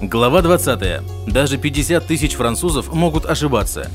Глава 20. Даже 50 тысяч французов могут ошибаться.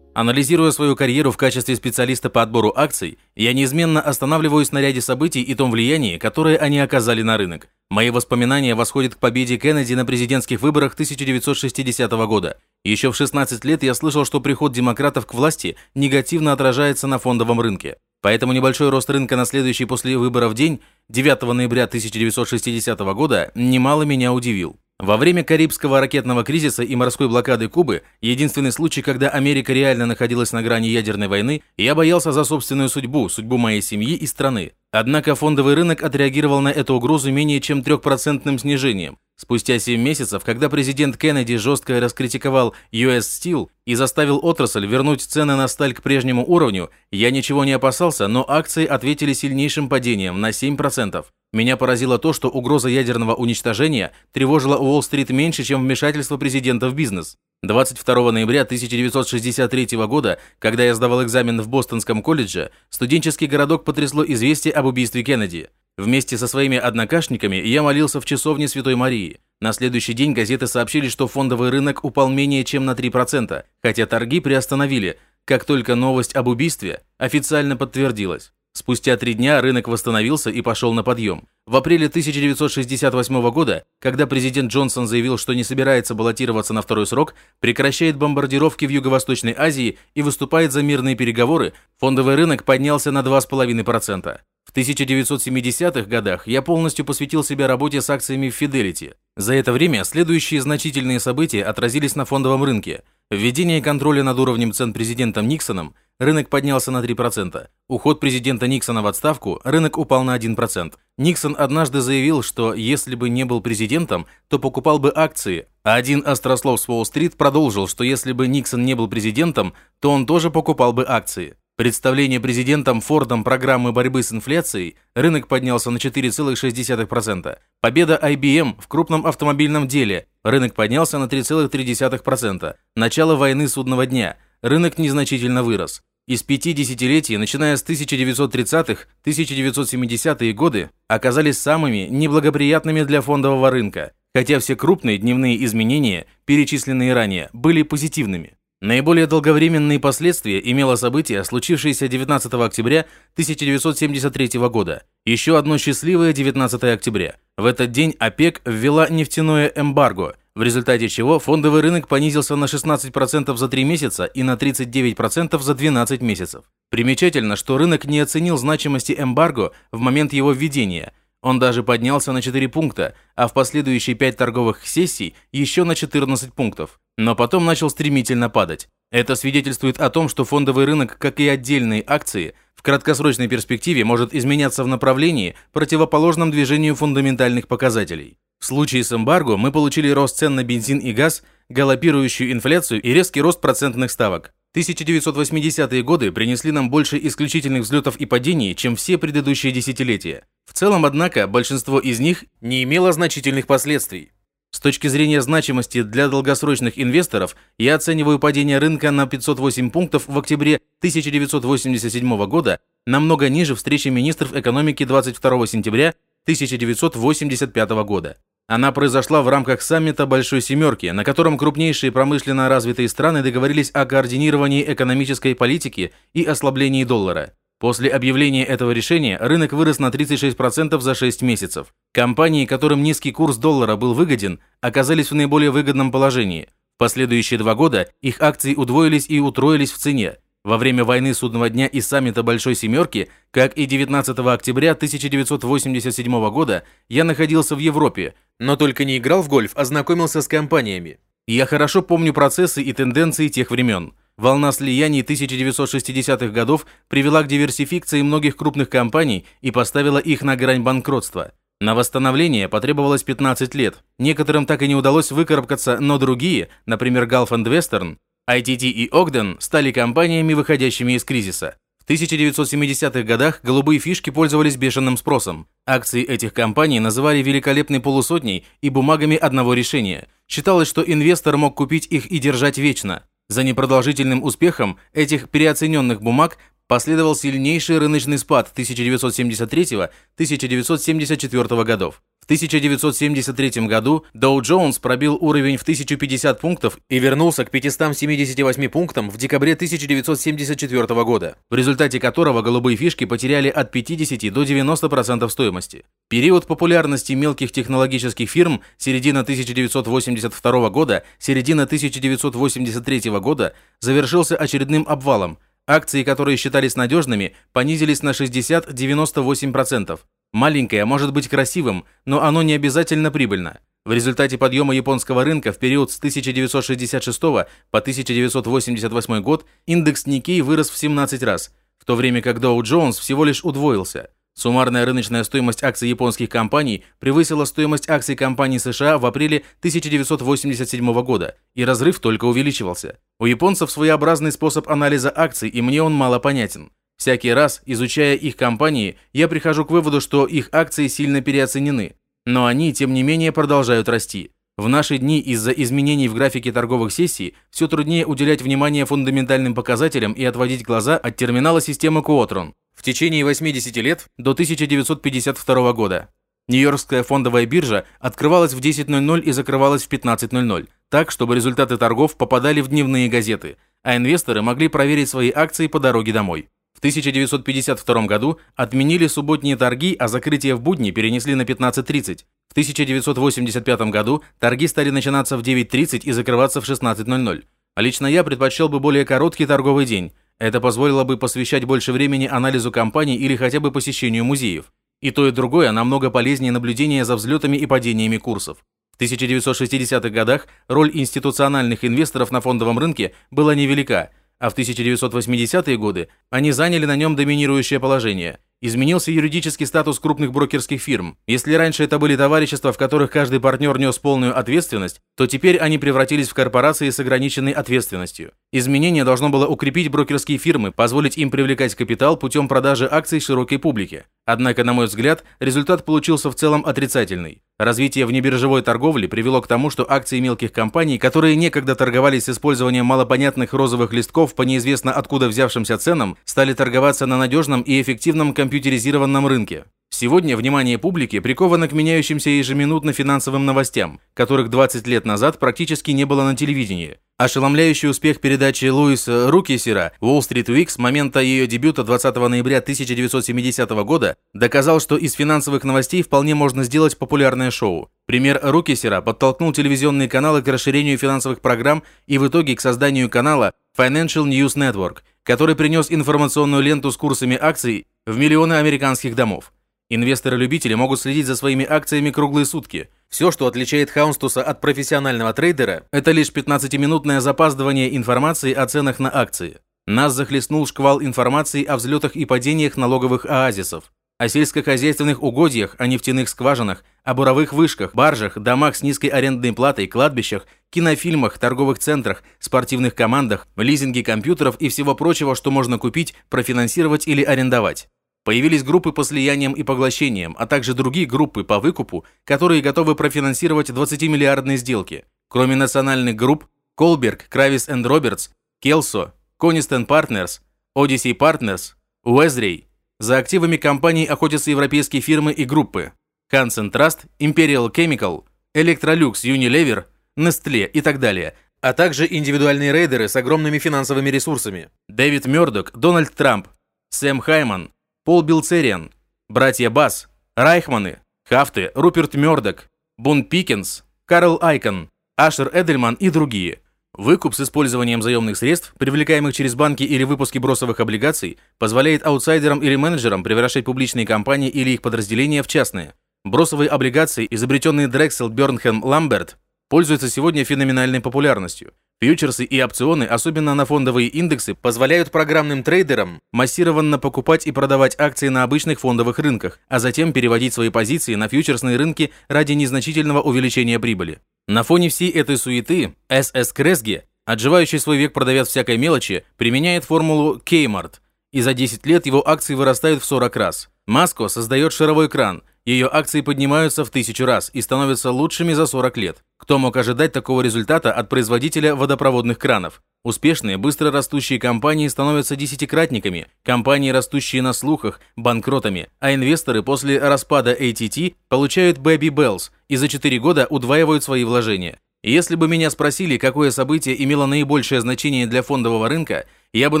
Анализируя свою карьеру в качестве специалиста по отбору акций, я неизменно останавливаюсь на ряде событий и том влиянии, которое они оказали на рынок. Мои воспоминания восходят к победе Кеннеди на президентских выборах 1960 года. Еще в 16 лет я слышал, что приход демократов к власти негативно отражается на фондовом рынке. Поэтому небольшой рост рынка на следующий после выборов день, 9 ноября 1960 года, немало меня удивил. Во время Карибского ракетного кризиса и морской блокады Кубы, единственный случай, когда Америка реально находилась на грани ядерной войны, я боялся за собственную судьбу, судьбу моей семьи и страны. Однако фондовый рынок отреагировал на эту угрозу менее чем трехпроцентным снижением. Спустя 7 месяцев, когда президент Кеннеди жестко раскритиковал US Steel и заставил отрасль вернуть цены на сталь к прежнему уровню, я ничего не опасался, но акции ответили сильнейшим падением на 7%. Меня поразило то, что угроза ядерного уничтожения тревожила Уолл-стрит меньше, чем вмешательство президента в бизнес. 22 ноября 1963 года, когда я сдавал экзамен в Бостонском колледже, студенческий городок потрясло известие об убийстве Кеннеди. Вместе со своими однокашниками я молился в часовне Святой Марии. На следующий день газеты сообщили, что фондовый рынок упал менее чем на 3%, хотя торги приостановили, как только новость об убийстве официально подтвердилась. Спустя три дня рынок восстановился и пошел на подъем. В апреле 1968 года, когда президент Джонсон заявил, что не собирается баллотироваться на второй срок, прекращает бомбардировки в Юго-Восточной Азии и выступает за мирные переговоры, фондовый рынок поднялся на 2,5%. В 1970-х годах я полностью посвятил себя работе с акциями Fidelity. За это время следующие значительные события отразились на фондовом рынке. Введение контроля над уровнем цен президентом Никсоном – рынок поднялся на 3%. Уход президента Никсона в отставку, рынок упал на 1%. Никсон однажды заявил, что если бы не был президентом, то покупал бы акции, а один острослов с Уолл-стрит продолжил, что если бы Никсон не был президентом, то он тоже покупал бы акции. Представление президентом Фордом программы борьбы с инфляцией, рынок поднялся на 4,6%. Победа IBM в крупном автомобильном деле, рынок поднялся на 3,3%. Начало войны судного дня, рынок незначительно вырос. Из пяти десятилетий, начиная с 1930-х, 1970-е годы, оказались самыми неблагоприятными для фондового рынка, хотя все крупные дневные изменения, перечисленные ранее, были позитивными. Наиболее долговременные последствия имело событие, случившееся 19 октября 1973 года. Еще одно счастливое 19 октября. В этот день ОПЕК ввела нефтяное эмбарго – в результате чего фондовый рынок понизился на 16% за 3 месяца и на 39% за 12 месяцев. Примечательно, что рынок не оценил значимости эмбарго в момент его введения. Он даже поднялся на 4 пункта, а в последующие 5 торговых сессий еще на 14 пунктов. Но потом начал стремительно падать. Это свидетельствует о том, что фондовый рынок, как и отдельные акции, в краткосрочной перспективе может изменяться в направлении, противоположном движению фундаментальных показателей. В случае с эмбарго мы получили рост цен на бензин и газ, галопирующую инфляцию и резкий рост процентных ставок. 1980-е годы принесли нам больше исключительных взлетов и падений, чем все предыдущие десятилетия. В целом, однако, большинство из них не имело значительных последствий. С точки зрения значимости для долгосрочных инвесторов, я оцениваю падение рынка на 508 пунктов в октябре 1987 года, намного ниже встречи министров экономики 22 сентября 1985 года. Она произошла в рамках саммита Большой Семерки, на котором крупнейшие промышленно развитые страны договорились о координировании экономической политики и ослаблении доллара. После объявления этого решения рынок вырос на 36% за 6 месяцев. Компании, которым низкий курс доллара был выгоден, оказались в наиболее выгодном положении. В последующие два года их акции удвоились и утроились в цене. Во время войны судного дня и саммита Большой Семерки, как и 19 октября 1987 года, я находился в Европе, но только не играл в гольф, а знакомился с компаниями. Я хорошо помню процессы и тенденции тех времен. Волна слияний 1960-х годов привела к диверсификации многих крупных компаний и поставила их на грань банкротства. На восстановление потребовалось 15 лет. Некоторым так и не удалось выкарабкаться, но другие, например, Gulf and Western, ITT и Ogden стали компаниями, выходящими из кризиса. В 1970-х годах голубые фишки пользовались бешеным спросом. Акции этих компаний называли великолепной полусотней и бумагами одного решения. Считалось, что инвестор мог купить их и держать вечно. За непродолжительным успехом этих переоцененных бумаг Последовал сильнейший рыночный спад 1973-1974 годов. В 1973 году Dow Jones пробил уровень в 1050 пунктов и вернулся к 578 пунктам в декабре 1974 года, в результате которого голубые фишки потеряли от 50 до 90% стоимости. Период популярности мелких технологических фирм середина 1982 года, середина 1983 года завершился очередным обвалом, Акции, которые считались надежными, понизились на 60-98%. Маленькое может быть красивым, но оно не обязательно прибыльно. В результате подъема японского рынка в период с 1966 по 1988 год индекс Nikkei вырос в 17 раз, в то время как Dow Jones всего лишь удвоился. Суммарная рыночная стоимость акций японских компаний превысила стоимость акций компаний США в апреле 1987 года, и разрыв только увеличивался. У японцев своеобразный способ анализа акций, и мне он мало понятен. Всякий раз, изучая их компании, я прихожу к выводу, что их акции сильно переоценены. Но они, тем не менее, продолжают расти. В наши дни из-за изменений в графике торговых сессий все труднее уделять внимание фундаментальным показателям и отводить глаза от терминала системы Quotron в течение 80 лет до 1952 года. Нью-Йоркская фондовая биржа открывалась в 10.00 и закрывалась в 15.00, так, чтобы результаты торгов попадали в дневные газеты, а инвесторы могли проверить свои акции по дороге домой. В 1952 году отменили субботние торги, а закрытие в будни перенесли на 15.30. В 1985 году торги стали начинаться в 9.30 и закрываться в 16.00. А лично я предпочел бы более короткий торговый день – это позволило бы посвящать больше времени анализу компаний или хотя бы посещению музеев. И то и другое намного полезнее наблюдения за взлетами и падениями курсов. В 1960-х годах роль институциональных инвесторов на фондовом рынке была невелика, а в 1980-е годы они заняли на нем доминирующее положение – Изменился юридический статус крупных брокерских фирм. Если раньше это были товарищества, в которых каждый партнер нес полную ответственность, то теперь они превратились в корпорации с ограниченной ответственностью. Изменение должно было укрепить брокерские фирмы, позволить им привлекать капитал путем продажи акций широкой публике. Однако, на мой взгляд, результат получился в целом отрицательный. Развитие внебиржевой торговли привело к тому, что акции мелких компаний, которые некогда торговались с использованием малопонятных розовых листков по неизвестно откуда взявшимся ценам, стали торговаться на надежном и эффективном компьютеризированном рынке. Сегодня внимание публики приковано к меняющимся ежеминутно финансовым новостям, которых 20 лет назад практически не было на телевидении. Ошеломляющий успех передачи Луиса Рукисера Wall Street Week с момента ее дебюта 20 ноября 1970 года доказал, что из финансовых новостей вполне можно сделать популярное шоу. Пример Рукисера подтолкнул телевизионные каналы к расширению финансовых программ и в итоге к созданию канала Financial News Network, который принес информационную ленту с курсами акций в миллионы американских домов. Инвесторы-любители могут следить за своими акциями круглые сутки. Все, что отличает Хаунстуса от профессионального трейдера, это лишь 15-минутное запаздывание информации о ценах на акции. Нас захлестнул шквал информации о взлетах и падениях налоговых оазисов, о сельскохозяйственных угодьях, о нефтяных скважинах, о буровых вышках, баржах, домах с низкой арендной платой, кладбищах, кинофильмах, торговых центрах, спортивных командах, лизинге компьютеров и всего прочего, что можно купить, профинансировать или арендовать. Появились группы по слияниям и поглощениям, а также другие группы по выкупу, которые готовы профинансировать 20-миллиардные сделки. Кроме национальных групп, Колберг, Кравис энд Робертс, Келсо, Конистон Partners, Odyssey Partners, Уэзрей. За активами компаний охотятся европейские фирмы и группы. Hansen Trust, Imperial Chemical, Electrolux, Unilever, Nestle и так далее – а также индивидуальные рейдеры с огромными финансовыми ресурсами. Дэвид Мёрдок, Дональд Трамп, Сэм Хайман, Пол Билцериан, братья Бас, Райхманы, Хафты, Руперт Мёрдок, Бун Пикенс, Карл Айкон, Ашер Эдельман и другие. Выкуп с использованием заемных средств, привлекаемых через банки или выпуски бросовых облигаций, позволяет аутсайдерам или менеджерам превращать публичные компании или их подразделения в частные. Бросовые облигации, изобретенные Дрексел, Бёрнхэм, Ламберт, пользуются сегодня феноменальной популярностью. Фьючерсы и опционы, особенно на фондовые индексы, позволяют программным трейдерам массированно покупать и продавать акции на обычных фондовых рынках, а затем переводить свои позиции на фьючерсные рынки ради незначительного увеличения прибыли. На фоне всей этой суеты СС Кресги, отживающий свой век продавец всякой мелочи, применяет формулу Кеймарт, и за 10 лет его акции вырастают в 40 раз. Маско создает шаровой кран – Ее акции поднимаются в тысячу раз и становятся лучшими за 40 лет. Кто мог ожидать такого результата от производителя водопроводных кранов? Успешные, быстро растущие компании становятся десятикратниками, компании, растущие на слухах, банкротами, а инвесторы после распада ATT получают Baby Bells и за 4 года удваивают свои вложения. Если бы меня спросили, какое событие имело наибольшее значение для фондового рынка, я бы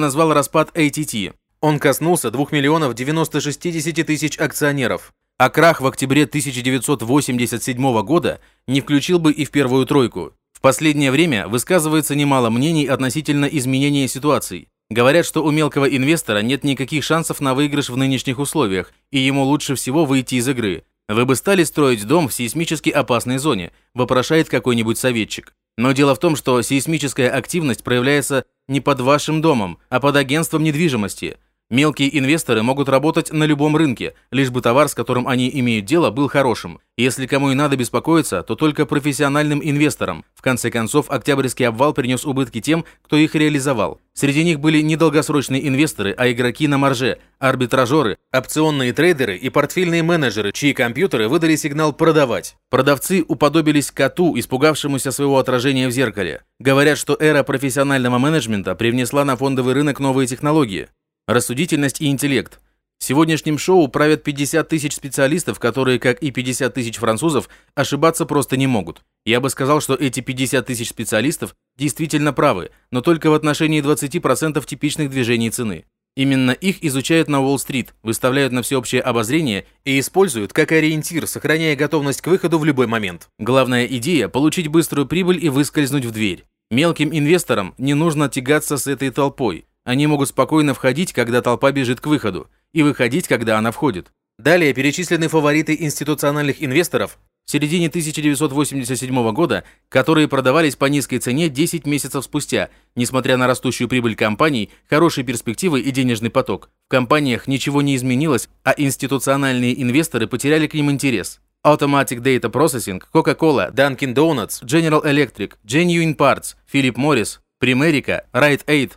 назвал распад ATT. Он коснулся 2 миллионов 960 тысяч акционеров а крах в октябре 1987 года не включил бы и в первую тройку. В последнее время высказывается немало мнений относительно изменения ситуаций. Говорят, что у мелкого инвестора нет никаких шансов на выигрыш в нынешних условиях, и ему лучше всего выйти из игры. Вы бы стали строить дом в сейсмически опасной зоне, вопрошает какой-нибудь советчик. Но дело в том, что сейсмическая активность проявляется не под вашим домом, а под агентством недвижимости – Мелкие инвесторы могут работать на любом рынке, лишь бы товар, с которым они имеют дело, был хорошим. Если кому и надо беспокоиться, то только профессиональным инвесторам. В конце концов, октябрьский обвал принес убытки тем, кто их реализовал. Среди них были не долгосрочные инвесторы, а игроки на марже, арбитражеры, опционные трейдеры и портфельные менеджеры, чьи компьютеры выдали сигнал «продавать». Продавцы уподобились коту, испугавшемуся своего отражения в зеркале. Говорят, что эра профессионального менеджмента привнесла на фондовый рынок новые технологии. Рассудительность и интеллект. Сегодняшним шоу правят 50 тысяч специалистов, которые, как и 50 тысяч французов, ошибаться просто не могут. Я бы сказал, что эти 50 тысяч специалистов действительно правы, но только в отношении 20% типичных движений цены. Именно их изучают на Уолл-стрит, выставляют на всеобщее обозрение и используют как ориентир, сохраняя готовность к выходу в любой момент. Главная идея – получить быструю прибыль и выскользнуть в дверь. Мелким инвесторам не нужно тягаться с этой толпой. Они могут спокойно входить, когда толпа бежит к выходу, и выходить, когда она входит. Далее перечислены фавориты институциональных инвесторов в середине 1987 года, которые продавались по низкой цене 10 месяцев спустя, несмотря на растущую прибыль компаний, хорошие перспективы и денежный поток. В компаниях ничего не изменилось, а институциональные инвесторы потеряли к ним интерес. Automatic Data Processing, Coca-Cola, Dunkin' Donuts, General Electric, Genuine Parts, Philip Morris, Primerica, Rite Aid,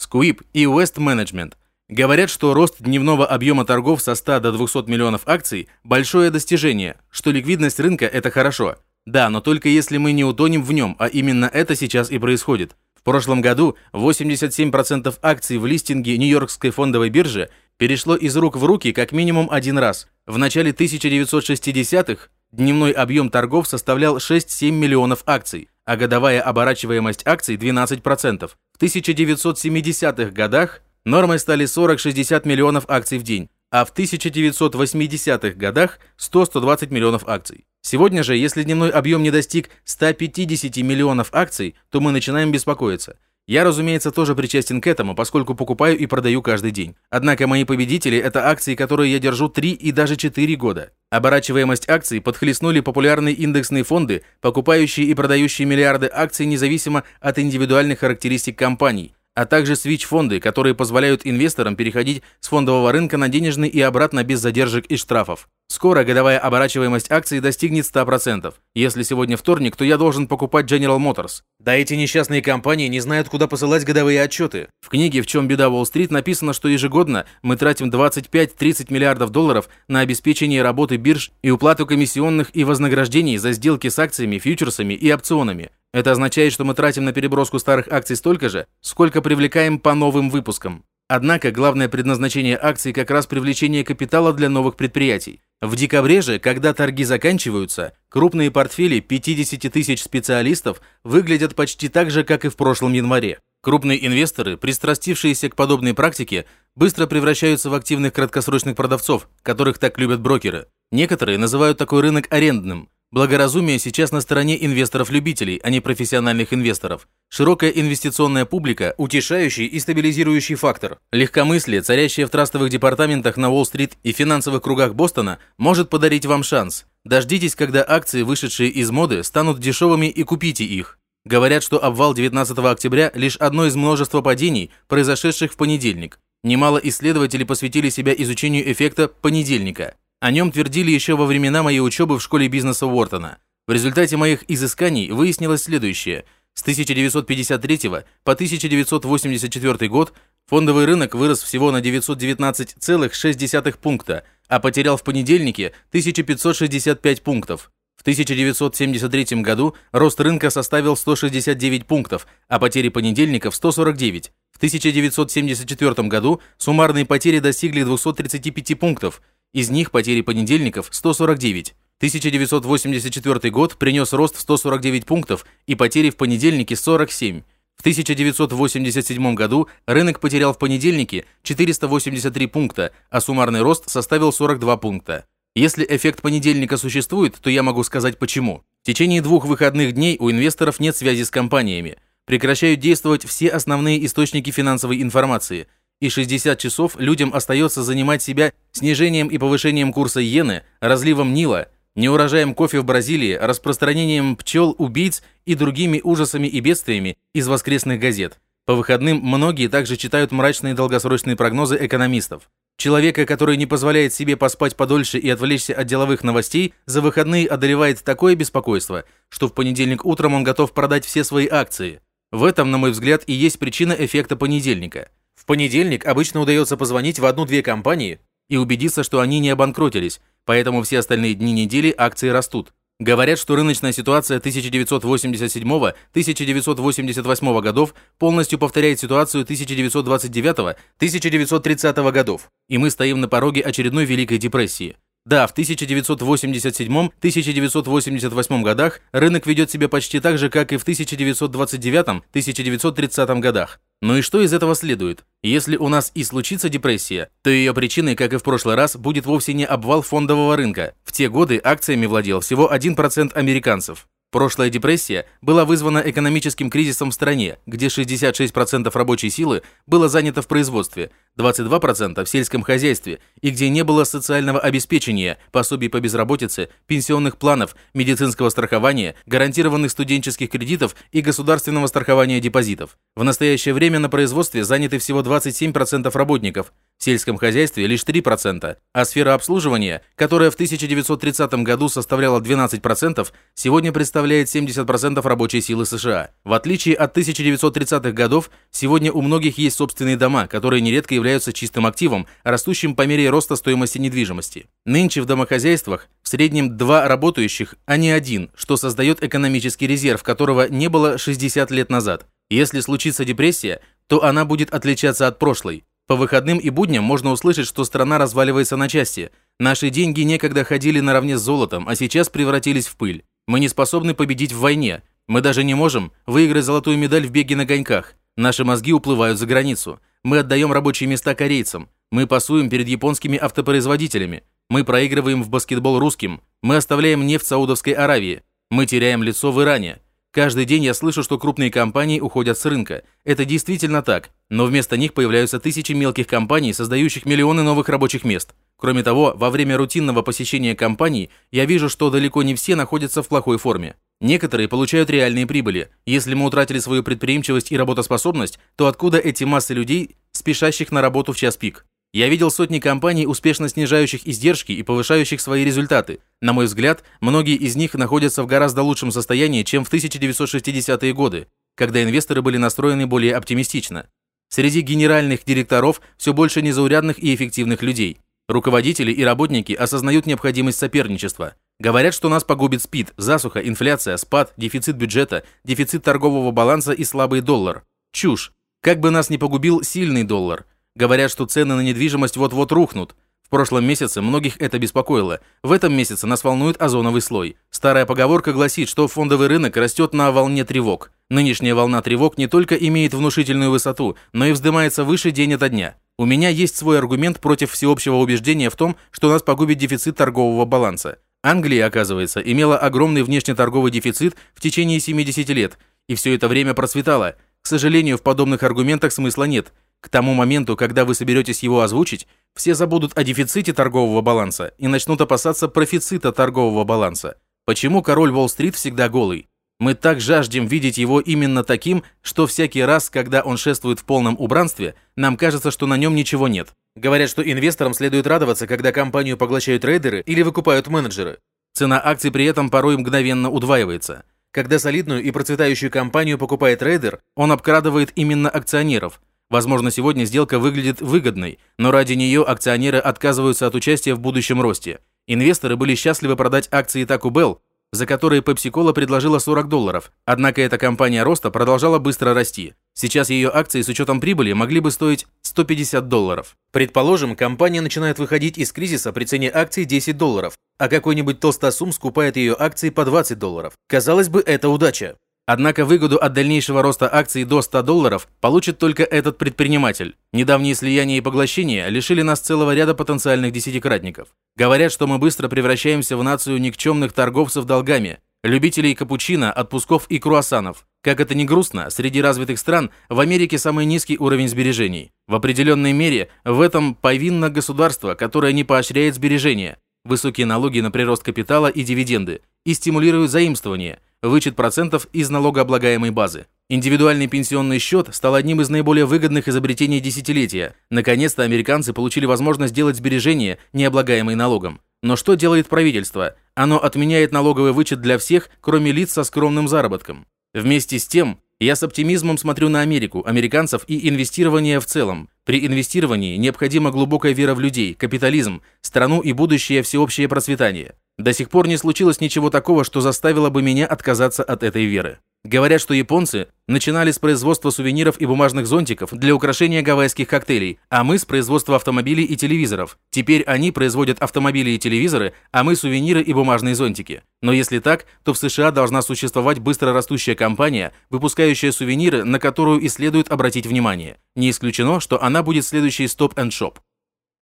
Squib и West Management. Говорят, что рост дневного объема торгов со 100 до 200 миллионов акций – большое достижение, что ликвидность рынка – это хорошо. Да, но только если мы не утонем в нем, а именно это сейчас и происходит. В прошлом году 87% акций в листинге Нью-Йоркской фондовой биржи перешло из рук в руки как минимум один раз. В начале 1960-х дневной объем торгов составлял 6-7 миллионов акций, а годовая оборачиваемость акций 12%. В 1970-х годах нормой стали 40-60 миллионов акций в день, а в 1980-х годах 100-120 миллионов акций. Сегодня же, если дневной объем не достиг 150 миллионов акций, то мы начинаем беспокоиться – я, разумеется, тоже причастен к этому, поскольку покупаю и продаю каждый день. Однако мои победители – это акции, которые я держу 3 и даже 4 года. Оборачиваемость акций подхлестнули популярные индексные фонды, покупающие и продающие миллиарды акций независимо от индивидуальных характеристик компаний а также свич-фонды, которые позволяют инвесторам переходить с фондового рынка на денежный и обратно без задержек и штрафов. Скоро годовая оборачиваемость акций достигнет 100%. Если сегодня вторник, то я должен покупать General Motors. Да эти несчастные компании не знают, куда посылать годовые отчеты. В книге «В чем беда Уолл-стрит» написано, что ежегодно мы тратим 25-30 миллиардов долларов на обеспечение работы бирж и уплату комиссионных и вознаграждений за сделки с акциями, фьючерсами и опционами. Это означает, что мы тратим на переброску старых акций столько же, сколько привлекаем по новым выпускам. Однако главное предназначение акций как раз привлечение капитала для новых предприятий. В декабре же, когда торги заканчиваются, крупные портфели 50 тысяч специалистов выглядят почти так же, как и в прошлом январе. Крупные инвесторы, пристрастившиеся к подобной практике, быстро превращаются в активных краткосрочных продавцов, которых так любят брокеры. Некоторые называют такой рынок арендным – Благоразумие сейчас на стороне инвесторов-любителей, а не профессиональных инвесторов. Широкая инвестиционная публика – утешающий и стабилизирующий фактор. Легкомыслие, царящее в трастовых департаментах на Уолл-стрит и финансовых кругах Бостона, может подарить вам шанс. Дождитесь, когда акции, вышедшие из моды, станут дешевыми и купите их. Говорят, что обвал 19 октября – лишь одно из множества падений, произошедших в понедельник. Немало исследователей посвятили себя изучению эффекта понедельника. О нем твердили еще во времена моей учебы в школе бизнеса Уортона. В результате моих изысканий выяснилось следующее. С 1953 по 1984 год фондовый рынок вырос всего на 919,6 пункта, а потерял в понедельнике 1565 пунктов. В 1973 году рост рынка составил 169 пунктов, а потери понедельников 149. В 1974 году суммарные потери достигли 235 пунктов, из них потери понедельников 149. 1984 год принес рост в 149 пунктов и потери в понедельнике 47. В 1987 году рынок потерял в понедельнике 483 пункта, а суммарный рост составил 42 пункта. Если эффект понедельника существует, то я могу сказать почему. В течение двух выходных дней у инвесторов нет связи с компаниями. Прекращают действовать все основные источники финансовой информации. И 60 часов людям остается занимать себя снижением и повышением курса иены, разливом Нила, неурожаем кофе в Бразилии, распространением пчел-убийц и другими ужасами и бедствиями из воскресных газет. По выходным многие также читают мрачные долгосрочные прогнозы экономистов. Человека, который не позволяет себе поспать подольше и отвлечься от деловых новостей, за выходные одолевает такое беспокойство, что в понедельник утром он готов продать все свои акции. В этом, на мой взгляд, и есть причина эффекта понедельника. В понедельник обычно удается позвонить в одну-две компании и убедиться, что они не обанкротились, поэтому все остальные дни недели акции растут. Говорят, что рыночная ситуация 1987-1988 годов полностью повторяет ситуацию 1929-1930 годов, и мы стоим на пороге очередной Великой депрессии. Да, в 1987-1988 годах рынок ведет себя почти так же, как и в 1929-1930 годах. Ну и что из этого следует? Если у нас и случится депрессия, то ее причиной, как и в прошлый раз, будет вовсе не обвал фондового рынка. В те годы акциями владел всего 1% американцев. Прошлая депрессия была вызвана экономическим кризисом в стране, где 66% рабочей силы было занято в производстве, 22% в сельском хозяйстве и где не было социального обеспечения, пособий по безработице, пенсионных планов, медицинского страхования, гарантированных студенческих кредитов и государственного страхования депозитов. В настоящее время на производстве заняты всего 27% работников, в сельском хозяйстве лишь 3%, а сфера обслуживания, которая в 1930 году составляла 12%, сегодня представляет 70% рабочей силы США. В отличие от 1930-х годов, сегодня у многих есть собственные дома, которые нередко являются чистым активом, растущим по мере роста стоимости недвижимости. Нынче в домохозяйствах в среднем два работающих, а не один, что создает экономический резерв, которого не было 60 лет назад. Если случится депрессия, то она будет отличаться от прошлой. По выходным и будням можно услышать, что страна разваливается на части. Наши деньги некогда ходили наравне с золотом, а сейчас превратились в пыль. Мы не способны победить в войне. Мы даже не можем выиграть золотую медаль в беге на коньках. Наши мозги уплывают за границу. Мы отдаем рабочие места корейцам. Мы пасуем перед японскими автопроизводителями. Мы проигрываем в баскетбол русским. Мы оставляем нефть Саудовской Аравии. Мы теряем лицо в Иране. Каждый день я слышу, что крупные компании уходят с рынка. Это действительно так, но вместо них появляются тысячи мелких компаний, создающих миллионы новых рабочих мест. Кроме того, во время рутинного посещения компаний я вижу, что далеко не все находятся в плохой форме. Некоторые получают реальные прибыли. Если мы утратили свою предприимчивость и работоспособность, то откуда эти массы людей, спешащих на работу в час пик? Я видел сотни компаний, успешно снижающих издержки и повышающих свои результаты. На мой взгляд, многие из них находятся в гораздо лучшем состоянии, чем в 1960-е годы, когда инвесторы были настроены более оптимистично. Среди генеральных директоров все больше незаурядных и эффективных людей. Руководители и работники осознают необходимость соперничества. Говорят, что нас погубит СПИД, засуха, инфляция, спад, дефицит бюджета, дефицит торгового баланса и слабый доллар. Чушь. Как бы нас не погубил сильный доллар – Говорят, что цены на недвижимость вот-вот рухнут. В прошлом месяце многих это беспокоило. В этом месяце нас волнует озоновый слой. Старая поговорка гласит, что фондовый рынок растет на волне тревог. Нынешняя волна тревог не только имеет внушительную высоту, но и вздымается выше день ото дня. У меня есть свой аргумент против всеобщего убеждения в том, что нас погубит дефицит торгового баланса. Англия, оказывается, имела огромный внешнеторговый дефицит в течение 70 лет, и все это время процветала. К сожалению, в подобных аргументах смысла нет. К тому моменту, когда вы соберетесь его озвучить, все забудут о дефиците торгового баланса и начнут опасаться профицита торгового баланса. Почему король Уолл-стрит всегда голый? Мы так жаждем видеть его именно таким, что всякий раз, когда он шествует в полном убранстве, нам кажется, что на нем ничего нет. Говорят, что инвесторам следует радоваться, когда компанию поглощают трейдеры или выкупают менеджеры. Цена акций при этом порой мгновенно удваивается. Когда солидную и процветающую компанию покупает трейдер, он обкрадывает именно акционеров – Возможно, сегодня сделка выглядит выгодной, но ради нее акционеры отказываются от участия в будущем росте. Инвесторы были счастливы продать акции Taco Bell, за которые Pepsi-Cola предложила 40 долларов, однако эта компания роста продолжала быстро расти. Сейчас ее акции с учетом прибыли могли бы стоить 150 долларов. Предположим, компания начинает выходить из кризиса при цене акций 10 долларов, а какой-нибудь толстосум скупает ее акции по 20 долларов. Казалось бы, это удача. Однако выгоду от дальнейшего роста акций до 100 долларов получит только этот предприниматель. Недавние слияния и поглощения лишили нас целого ряда потенциальных десятикратников. Говорят, что мы быстро превращаемся в нацию никчемных торговцев долгами, любителей капучино, отпусков и круассанов. Как это ни грустно, среди развитых стран в Америке самый низкий уровень сбережений. В определенной мере в этом повинно государство, которое не поощряет сбережения, высокие налоги на прирост капитала и дивиденды и стимулируют заимствование – вычет процентов из налогооблагаемой базы. Индивидуальный пенсионный счет стал одним из наиболее выгодных изобретений десятилетия. Наконец-то американцы получили возможность сделать сбережения, не облагаемые налогом. Но что делает правительство? Оно отменяет налоговый вычет для всех, кроме лиц со скромным заработком. Вместе с тем, я с оптимизмом смотрю на Америку, американцев и инвестирование в целом. При инвестировании необходима глубокая вера в людей, капитализм, страну и будущее всеобщее процветание. До сих пор не случилось ничего такого, что заставило бы меня отказаться от этой веры. Говорят, что японцы начинали с производства сувениров и бумажных зонтиков для украшения гавайских коктейлей, а мы с производства автомобилей и телевизоров. Теперь они производят автомобили и телевизоры, а мы сувениры и бумажные зонтики. Но если так, то в США должна существовать быстро растущая компания, выпускающая сувениры, на которую и следует обратить внимание. Не исключено, что она будет следующей Shop.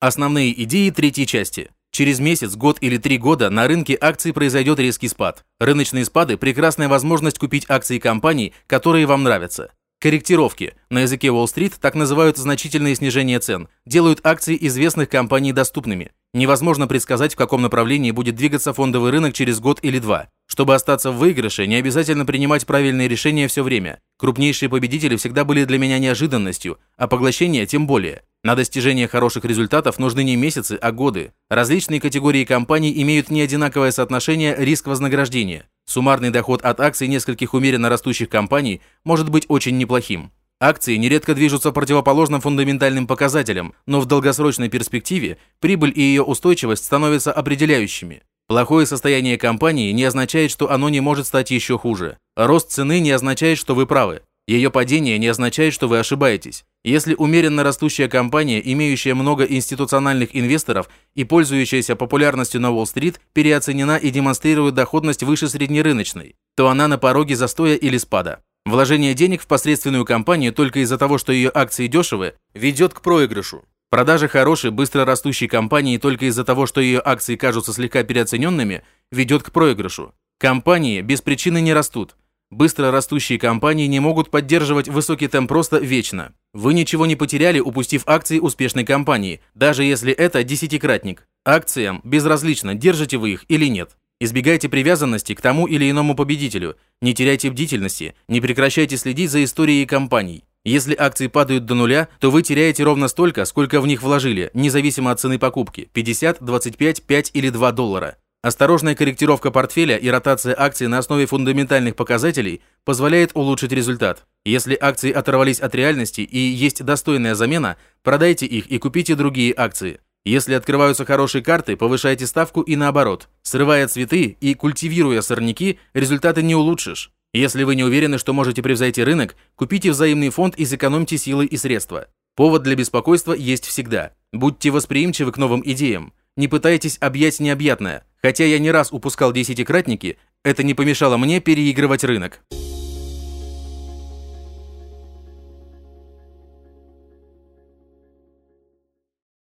Основные идеи третьей части. Через месяц, год или три года на рынке акций произойдет резкий спад. Рыночные спады – прекрасная возможность купить акции компаний, которые вам нравятся. Корректировки, на языке Уолл-стрит так называют значительные снижения цен, делают акции известных компаний доступными. Невозможно предсказать, в каком направлении будет двигаться фондовый рынок через год или два. Чтобы остаться в выигрыше, не обязательно принимать правильные решения все время. Крупнейшие победители всегда были для меня неожиданностью, а поглощение тем более. На достижение хороших результатов нужны не месяцы, а годы. Различные категории компаний имеют неодинаковое соотношение риск-вознаграждения. Суммарный доход от акций нескольких умеренно растущих компаний может быть очень неплохим. Акции нередко движутся противоположным фундаментальным показателям, но в долгосрочной перспективе прибыль и ее устойчивость становятся определяющими. Плохое состояние компании не означает, что оно не может стать еще хуже. Рост цены не означает, что вы правы. Ее падение не означает, что вы ошибаетесь. Если умеренно растущая компания, имеющая много институциональных инвесторов и пользующаяся популярностью на Уолл-стрит, переоценена и демонстрирует доходность выше среднерыночной, то она на пороге застоя или спада. Вложение денег в посредственную компанию только из-за того, что ее акции дешевы, ведет к проигрышу. Продажа хорошей, быстро растущей компании только из-за того, что ее акции кажутся слегка переоцененными, ведет к проигрышу. Компании без причины не растут. Быстро растущие компании не могут поддерживать высокий темп роста вечно. Вы ничего не потеряли, упустив акции успешной компании, даже если это десятикратник. Акциям безразлично, держите вы их или нет. Избегайте привязанности к тому или иному победителю, не теряйте бдительности, не прекращайте следить за историей компаний. Если акции падают до нуля, то вы теряете ровно столько, сколько в них вложили, независимо от цены покупки – 50, 25, 5 или 2 доллара. Осторожная корректировка портфеля и ротация акций на основе фундаментальных показателей позволяет улучшить результат. Если акции оторвались от реальности и есть достойная замена, продайте их и купите другие акции. Если открываются хорошие карты, повышайте ставку и наоборот. Срывая цветы и культивируя сорняки, результаты не улучшишь. Если вы не уверены, что можете превзойти рынок, купите взаимный фонд и сэкономьте силы и средства. Повод для беспокойства есть всегда. Будьте восприимчивы к новым идеям. Не пытайтесь объять необъятное. Хотя я не раз упускал десятикратники, это не помешало мне переигрывать рынок.